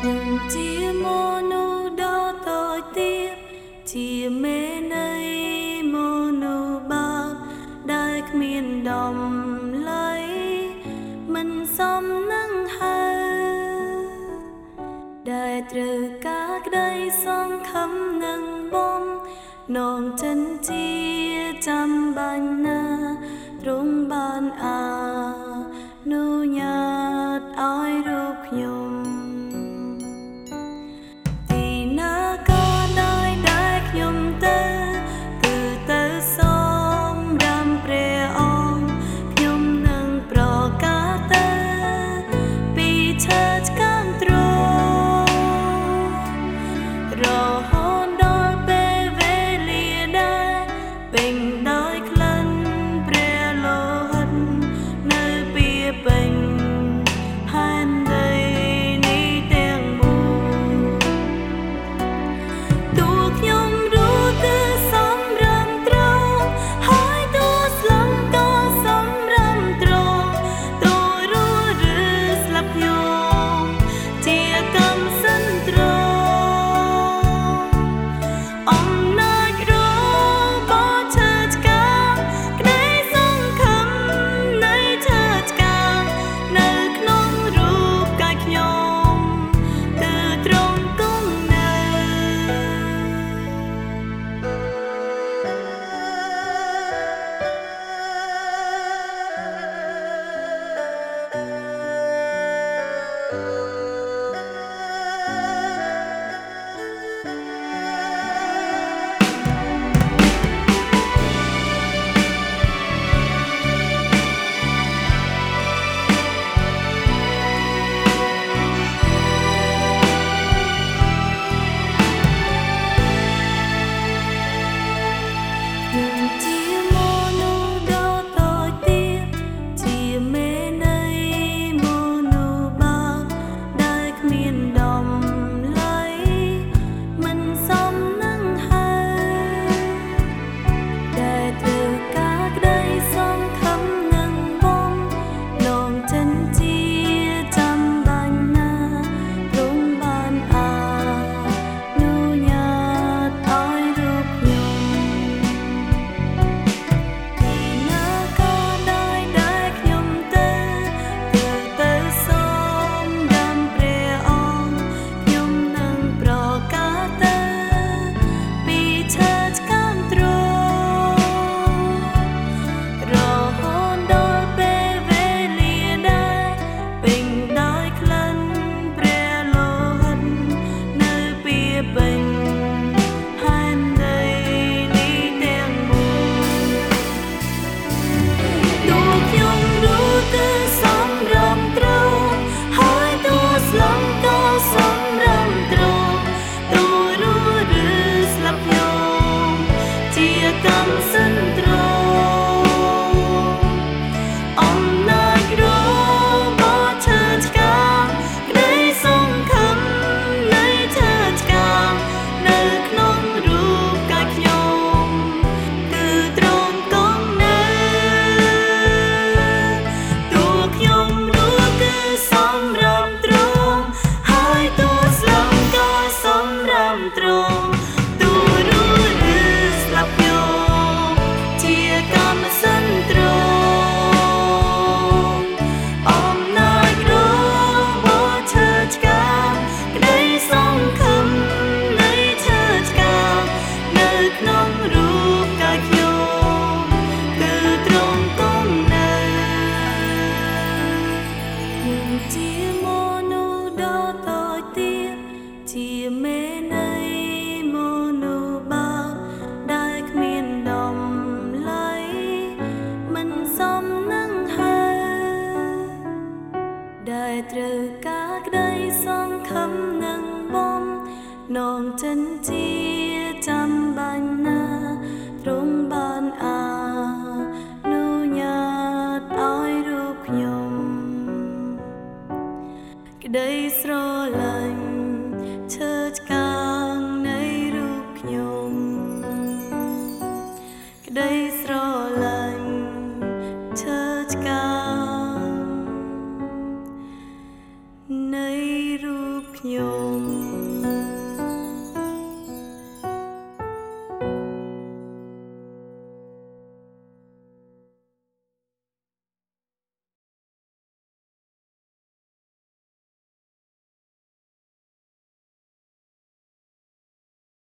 ខ្ញុំជាមនុស្សដ៏តូចទាបជាមេនៃមនុស្សបាបដែលគ្មានដំឡៃមិនសមនឹងហើដែលត្រូវការក្តីសង្ឃឹមនឹងបំនងចិនជាចាំបាញ់ណាទ្រង់បានអា time. ត្រូវការក្តីសង្ឃឹមនឹងបំនងចិនជា 요